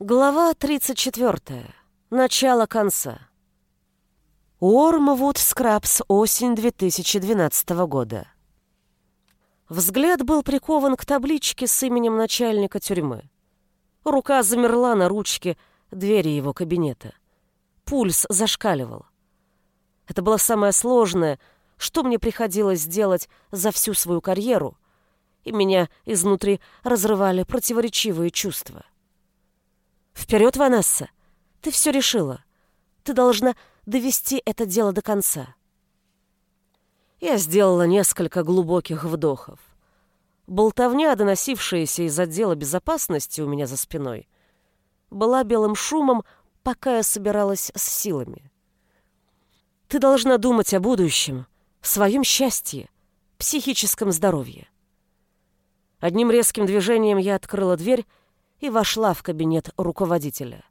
Глава 34. Начало конца. Уормвуд Скрабс, осень 2012 года. Взгляд был прикован к табличке с именем начальника тюрьмы. Рука замерла на ручке двери его кабинета. Пульс зашкаливал. Это было самое сложное, что мне приходилось делать за всю свою карьеру, и меня изнутри разрывали противоречивые чувства. Вперед, Ванесса! Ты все решила. Ты должна довести это дело до конца. Я сделала несколько глубоких вдохов. Болтовня, доносившаяся из отдела безопасности у меня за спиной, была белым шумом, пока я собиралась с силами. Ты должна думать о будущем, своем счастье, психическом здоровье. Одним резким движением я открыла дверь и вошла в кабинет руководителя.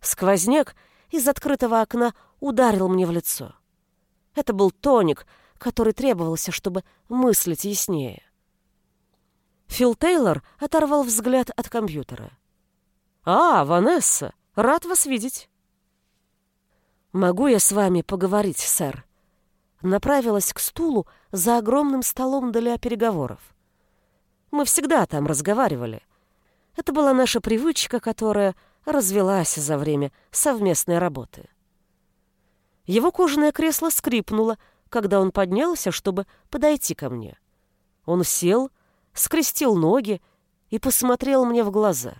Сквозняк из открытого окна ударил мне в лицо. Это был тоник, который требовался, чтобы мыслить яснее. Фил Тейлор оторвал взгляд от компьютера. «А, Ванесса, рад вас видеть». «Могу я с вами поговорить, сэр?» Направилась к стулу за огромным столом для переговоров. Мы всегда там разговаривали. Это была наша привычка, которая развелась за время совместной работы. Его кожаное кресло скрипнуло, когда он поднялся, чтобы подойти ко мне. Он сел, скрестил ноги и посмотрел мне в глаза.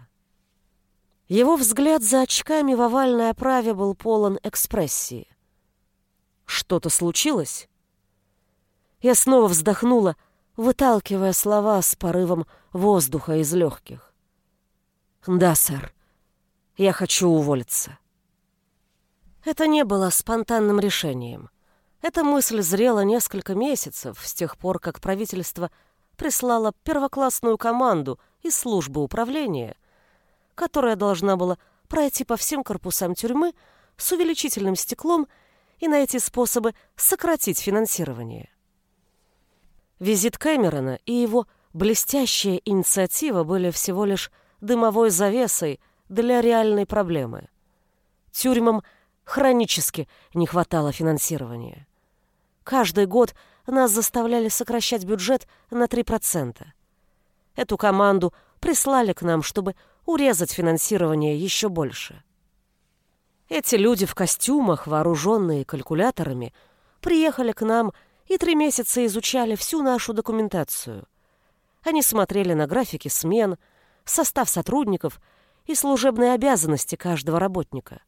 Его взгляд за очками в овальной оправе был полон экспрессии. Что-то случилось? Я снова вздохнула, выталкивая слова с порывом воздуха из легких. «Да, сэр. Я хочу уволиться». Это не было спонтанным решением. Эта мысль зрела несколько месяцев с тех пор, как правительство прислало первоклассную команду из службы управления, которая должна была пройти по всем корпусам тюрьмы с увеличительным стеклом и найти способы сократить финансирование. Визит Кэмерона и его блестящая инициатива были всего лишь дымовой завесой для реальной проблемы. Тюрьмам хронически не хватало финансирования. Каждый год нас заставляли сокращать бюджет на 3%. Эту команду прислали к нам, чтобы урезать финансирование еще больше. Эти люди в костюмах, вооруженные калькуляторами, приехали к нам и три месяца изучали всю нашу документацию. Они смотрели на графики смен, состав сотрудников и служебные обязанности каждого работника.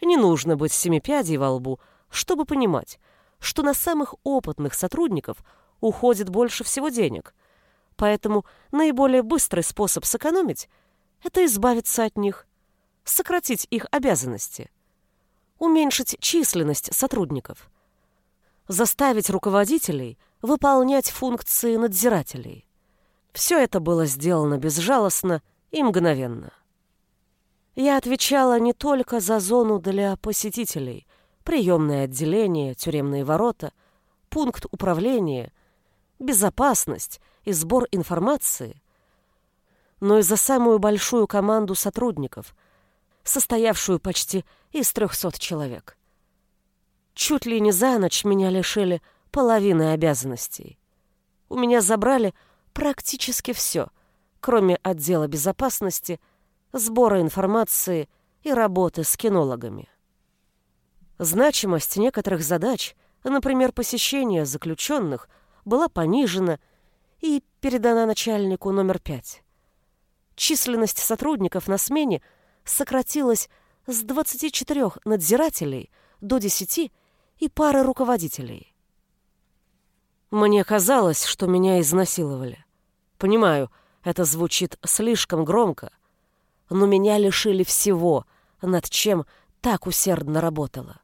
Не нужно быть семипядей во лбу, чтобы понимать, что на самых опытных сотрудников уходит больше всего денег, поэтому наиболее быстрый способ сэкономить – это избавиться от них, сократить их обязанности, уменьшить численность сотрудников, заставить руководителей выполнять функции надзирателей – все это было сделано безжалостно и мгновенно. Я отвечала не только за зону для посетителей, приемное отделение, тюремные ворота, пункт управления, безопасность и сбор информации, но и за самую большую команду сотрудников, состоявшую почти из трехсот человек. Чуть ли не за ночь меня лишили половины обязанностей. У меня забрали практически все, кроме отдела безопасности, сбора информации и работы с кинологами. Значимость некоторых задач, например, посещение заключенных, была понижена и передана начальнику номер пять. Численность сотрудников на смене сократилась с 24 надзирателей до 10 и пары руководителей. Мне казалось, что меня изнасиловали. Понимаю, это звучит слишком громко, но меня лишили всего, над чем так усердно работала.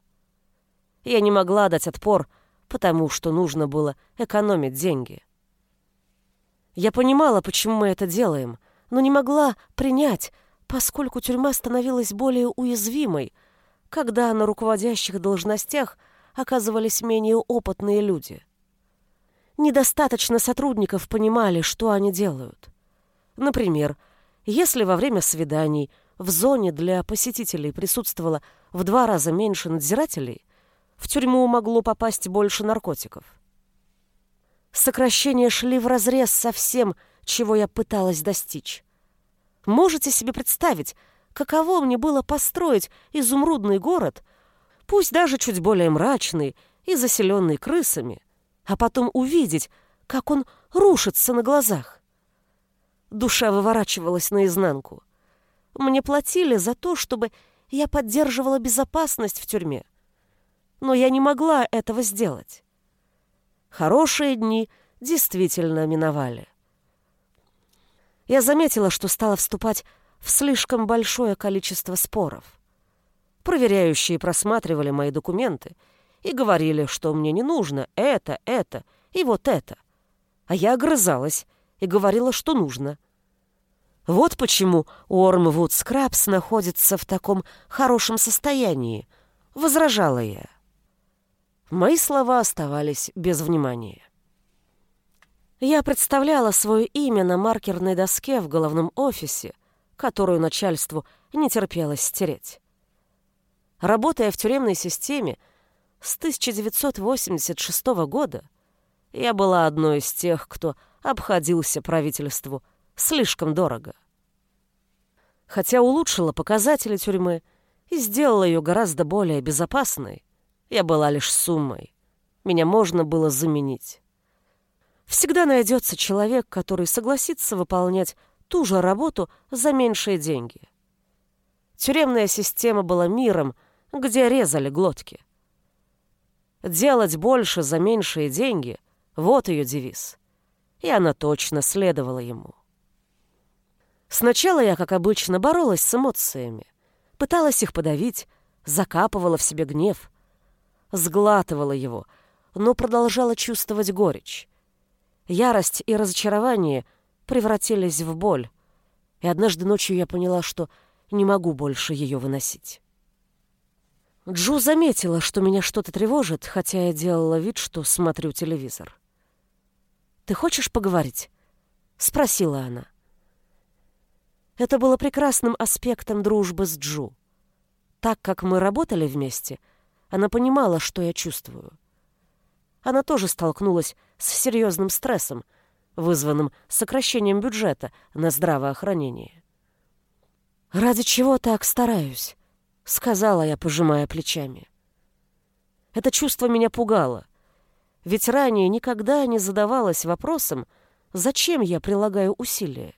Я не могла дать отпор, потому что нужно было экономить деньги. Я понимала, почему мы это делаем, но не могла принять, поскольку тюрьма становилась более уязвимой, когда на руководящих должностях оказывались менее опытные люди. Недостаточно сотрудников понимали, что они делают. Например, если во время свиданий в зоне для посетителей присутствовало в два раза меньше надзирателей, в тюрьму могло попасть больше наркотиков. Сокращения шли вразрез со всем, чего я пыталась достичь. Можете себе представить, каково мне было построить изумрудный город, пусть даже чуть более мрачный и заселенный крысами, а потом увидеть, как он рушится на глазах. Душа выворачивалась наизнанку. Мне платили за то, чтобы я поддерживала безопасность в тюрьме. Но я не могла этого сделать. Хорошие дни действительно миновали. Я заметила, что стала вступать в слишком большое количество споров. Проверяющие просматривали мои документы и говорили, что мне не нужно это, это и вот это. А я огрызалась и говорила, что нужно — вот почему Уормвуд Скрабс находится в таком хорошем состоянии, возражала я. Мои слова оставались без внимания. Я представляла свое имя на маркерной доске в головном офисе, которую начальству не терпелось стереть. Работая в тюремной системе с 1986 года, я была одной из тех, кто обходился правительству слишком дорого. Хотя улучшила показатели тюрьмы и сделала ее гораздо более безопасной, я была лишь суммой. Меня можно было заменить. Всегда найдется человек, который согласится выполнять ту же работу за меньшие деньги. Тюремная система была миром, где резали глотки. Делать больше за меньшие деньги — вот ее девиз. И она точно следовала ему. Сначала я, как обычно, боролась с эмоциями, пыталась их подавить, закапывала в себе гнев, сглатывала его, но продолжала чувствовать горечь. Ярость и разочарование превратились в боль, и однажды ночью я поняла, что не могу больше ее выносить. Джу заметила, что меня что-то тревожит, хотя я делала вид, что смотрю телевизор. «Ты хочешь поговорить?» — спросила она. Это было прекрасным аспектом дружбы с Джу. Так как мы работали вместе, она понимала, что я чувствую. Она тоже столкнулась с серьезным стрессом, вызванным сокращением бюджета на здравоохранение. «Ради чего так стараюсь?» — сказала я, пожимая плечами. Это чувство меня пугало, ведь ранее никогда не задавалась вопросом, зачем я прилагаю усилия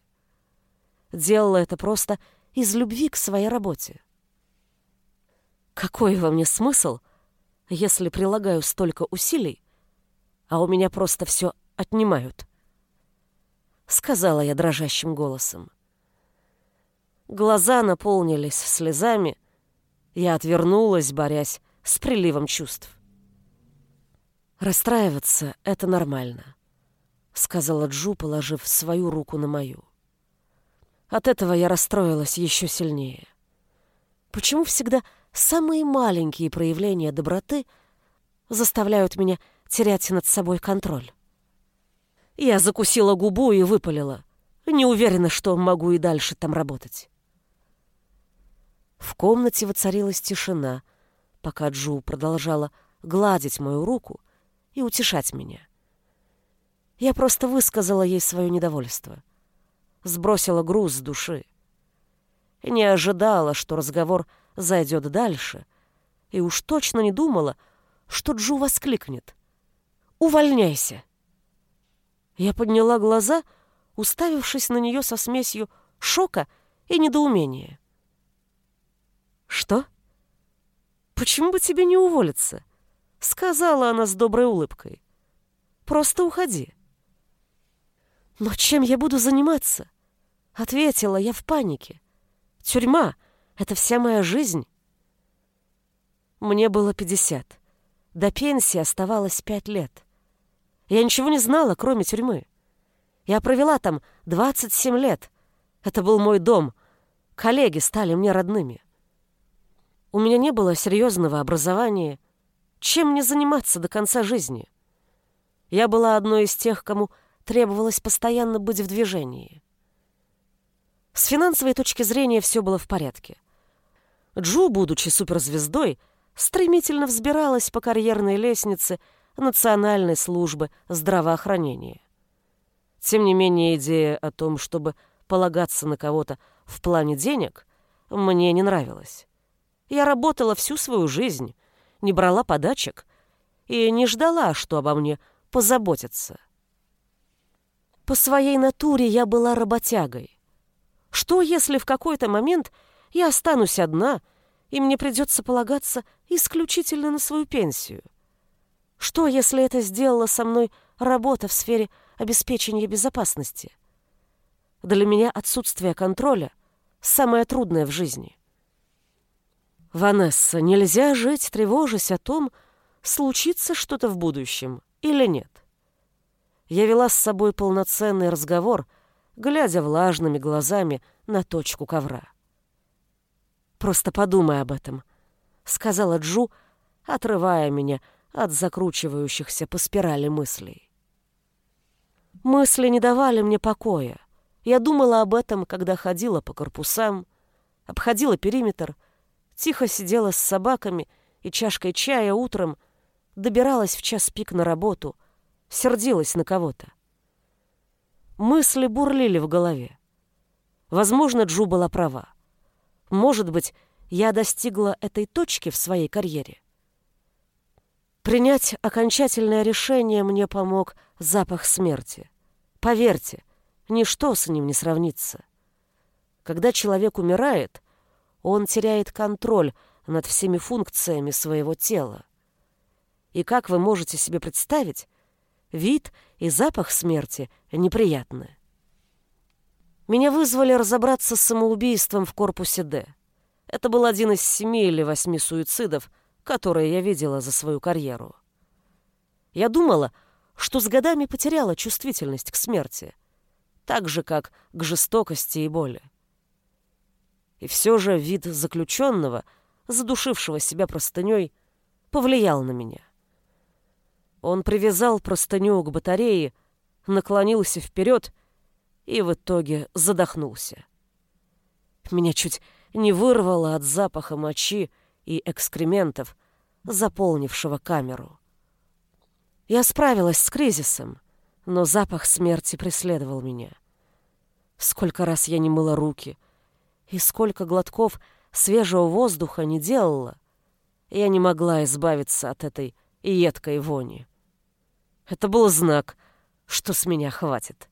делала это просто из любви к своей работе. Какой во мне смысл, если прилагаю столько усилий, а у меня просто все отнимают? Сказала я дрожащим голосом. Глаза наполнились слезами, я отвернулась, борясь с приливом чувств. «Расстраиваться — это нормально», — сказала Джу, положив свою руку на мою. От этого я расстроилась еще сильнее. Почему всегда самые маленькие проявления доброты заставляют меня терять над собой контроль? Я закусила губу и выпалила. Не уверена, что могу и дальше там работать. В комнате воцарилась тишина, пока Джу продолжала гладить мою руку и утешать меня. Я просто высказала ей свое недовольство — сбросила груз с души. Не ожидала, что разговор зайдет дальше, и уж точно не думала, что Джу воскликнет. «Увольняйся!» Я подняла глаза, уставившись на нее со смесью шока и недоумения. «Что? Почему бы тебе не уволиться?» — сказала она с доброй улыбкой. «Просто уходи». «Но чем я буду заниматься?» Ответила я в панике. Тюрьма — это вся моя жизнь. Мне было пятьдесят. До пенсии оставалось пять лет. Я ничего не знала, кроме тюрьмы. Я провела там 27 лет. Это был мой дом. Коллеги стали мне родными. У меня не было серьезного образования. Чем мне заниматься до конца жизни? Я была одной из тех, кому требовалось постоянно быть в движении. С финансовой точки зрения все было в порядке. Джу, будучи суперзвездой, стремительно взбиралась по карьерной лестнице Национальной службы здравоохранения. Тем не менее, идея о том, чтобы полагаться на кого-то в плане денег, мне не нравилась. Я работала всю свою жизнь, не брала подачек и не ждала, что обо мне позаботятся. По своей натуре я была работягой. Что, если в какой-то момент я останусь одна, и мне придется полагаться исключительно на свою пенсию? Что, если это сделала со мной работа в сфере обеспечения безопасности? Для меня отсутствие контроля – самое трудное в жизни. Ванесса, нельзя жить, тревожась о том, случится что-то в будущем или нет. Я вела с собой полноценный разговор, глядя влажными глазами на точку ковра. «Просто подумай об этом», — сказала Джу, отрывая меня от закручивающихся по спирали мыслей. Мысли не давали мне покоя. Я думала об этом, когда ходила по корпусам, обходила периметр, тихо сидела с собаками и чашкой чая утром, добиралась в час пик на работу, сердилась на кого-то. Мысли бурлили в голове. Возможно, Джу была права. Может быть, я достигла этой точки в своей карьере. Принять окончательное решение мне помог запах смерти. Поверьте, ничто с ним не сравнится. Когда человек умирает, он теряет контроль над всеми функциями своего тела. И как вы можете себе представить, вид и запах смерти неприятны. Меня вызвали разобраться с самоубийством в корпусе «Д». Это был один из семи или восьми суицидов, которые я видела за свою карьеру. Я думала, что с годами потеряла чувствительность к смерти, так же, как к жестокости и боли. И все же вид заключенного, задушившего себя простыней, повлиял на меня. Он привязал простыню к батарее, наклонился вперед и в итоге задохнулся. Меня чуть не вырвало от запаха мочи и экскрементов, заполнившего камеру. Я справилась с кризисом, но запах смерти преследовал меня. Сколько раз я не мыла руки, и сколько глотков свежего воздуха не делала, я не могла избавиться от этой едкой вони. Это был знак, что с меня хватит.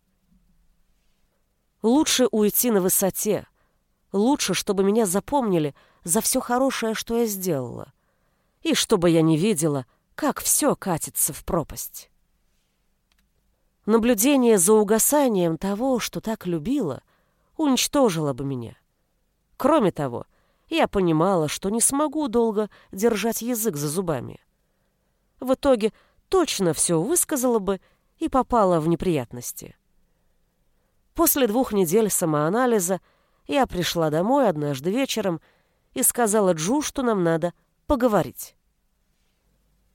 Лучше уйти на высоте, лучше, чтобы меня запомнили за все хорошее, что я сделала, и чтобы я не видела, как все катится в пропасть. Наблюдение за угасанием того, что так любила, уничтожило бы меня. Кроме того, я понимала, что не смогу долго держать язык за зубами. В итоге точно все высказала бы и попала в неприятности. После двух недель самоанализа я пришла домой однажды вечером и сказала Джу, что нам надо поговорить.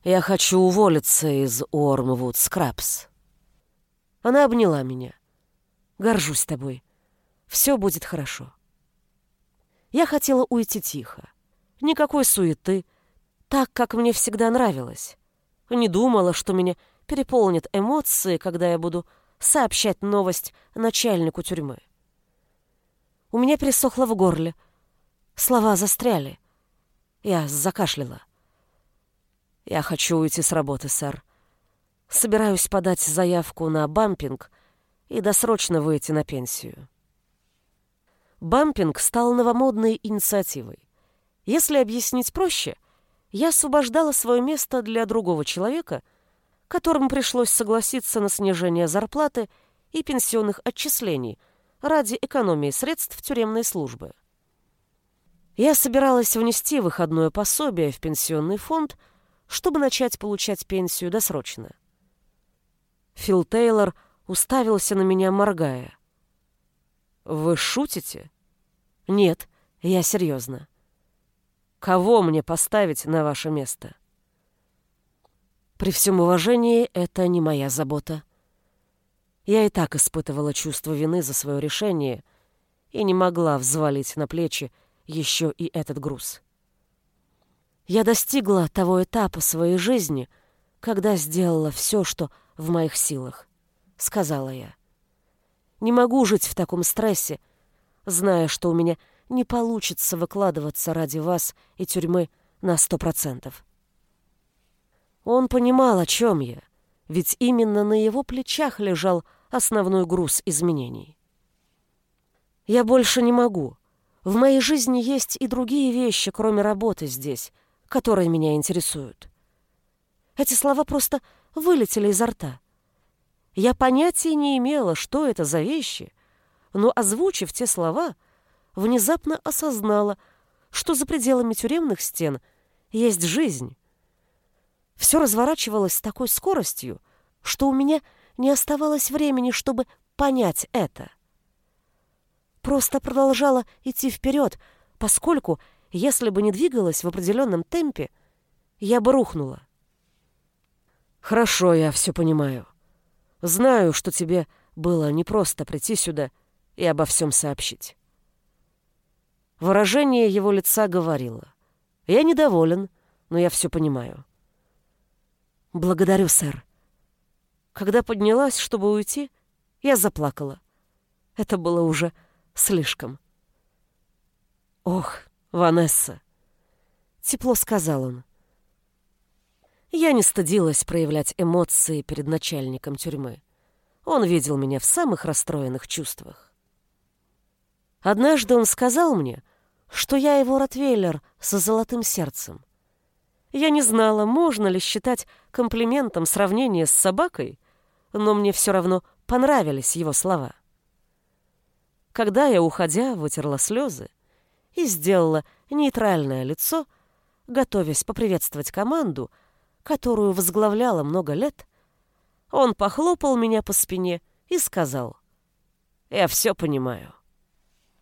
Я хочу уволиться из Уормвуд Скрабс. Она обняла меня. Горжусь тобой. Все будет хорошо. Я хотела уйти тихо. Никакой суеты. Так, как мне всегда нравилось. Не думала, что меня переполнят эмоции, когда я буду сообщать новость начальнику тюрьмы. У меня пересохло в горле. Слова застряли. Я закашляла. Я хочу уйти с работы, сэр. Собираюсь подать заявку на бампинг и досрочно выйти на пенсию. Бампинг стал новомодной инициативой. Если объяснить проще, я освобождала свое место для другого человека, которому пришлось согласиться на снижение зарплаты и пенсионных отчислений ради экономии средств тюремной службы. Я собиралась внести выходное пособие в пенсионный фонд – чтобы начать получать пенсию досрочно. Фил Тейлор уставился на меня, моргая. «Вы шутите?» «Нет, я серьезно. Кого мне поставить на ваше место?» «При всем уважении, это не моя забота. Я и так испытывала чувство вины за свое решение и не могла взвалить на плечи еще и этот груз. Я достигла того этапа своей жизни, когда сделала все, что в моих силах, сказала я. Не могу жить в таком стрессе, зная, что у меня не получится выкладываться ради вас и тюрьмы на сто процентов. Он понимал, о чем я, ведь именно на его плечах лежал основной груз изменений. Я больше не могу. В моей жизни есть и другие вещи, кроме работы здесь, которые меня интересуют. Эти слова просто вылетели изо рта. Я понятия не имела, что это за вещи, но, озвучив те слова, внезапно осознала, что за пределами тюремных стен есть жизнь. Все разворачивалось с такой скоростью, что у меня не оставалось времени, чтобы понять это. Просто продолжала идти вперед, поскольку, если бы не двигалась в определенном темпе, я бы рухнула. «Хорошо, я все понимаю», Знаю, что тебе было непросто прийти сюда и обо всем сообщить. Выражение его лица говорило. Я недоволен, но я все понимаю. Благодарю, сэр. Когда поднялась, чтобы уйти, я заплакала. Это было уже слишком. Ох, Ванесса, тепло сказал он. Я не стыдилась проявлять эмоции перед начальником тюрьмы. Он видел меня в самых расстроенных чувствах. Однажды он сказал мне, что я его ротвейлер со золотым сердцем. Я не знала, можно ли считать комплиментом сравнение с собакой, но мне все равно понравились его слова. Когда я, уходя, вытерла слезы и сделала нейтральное лицо, готовясь поприветствовать команду — которую возглавляла много лет, он похлопал меня по спине и сказал, «Я все понимаю».